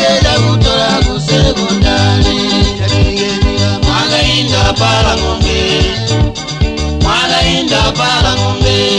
ndingeda kutora kusekondari mwakainda pala ngombe mwakainda pala ngombe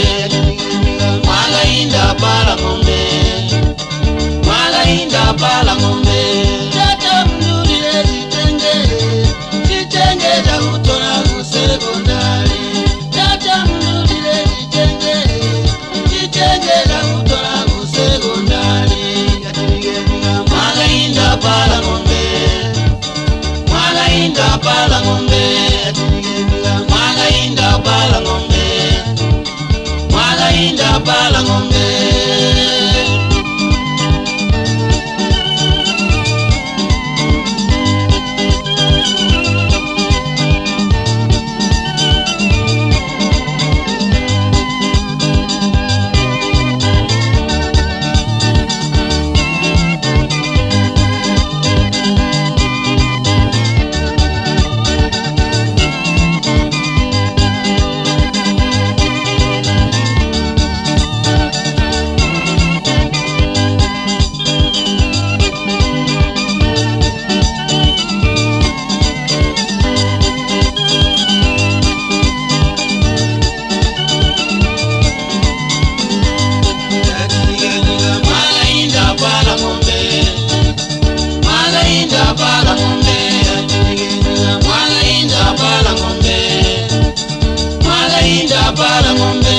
para ng'ombe,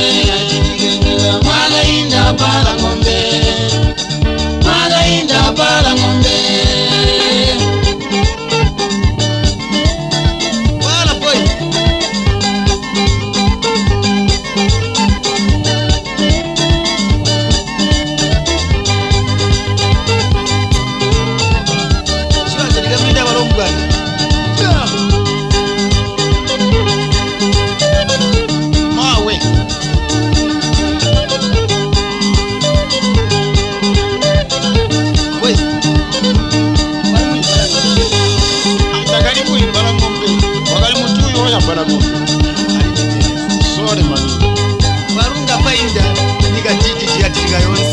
mwana inda para varungapainda nyika titijiyatika yose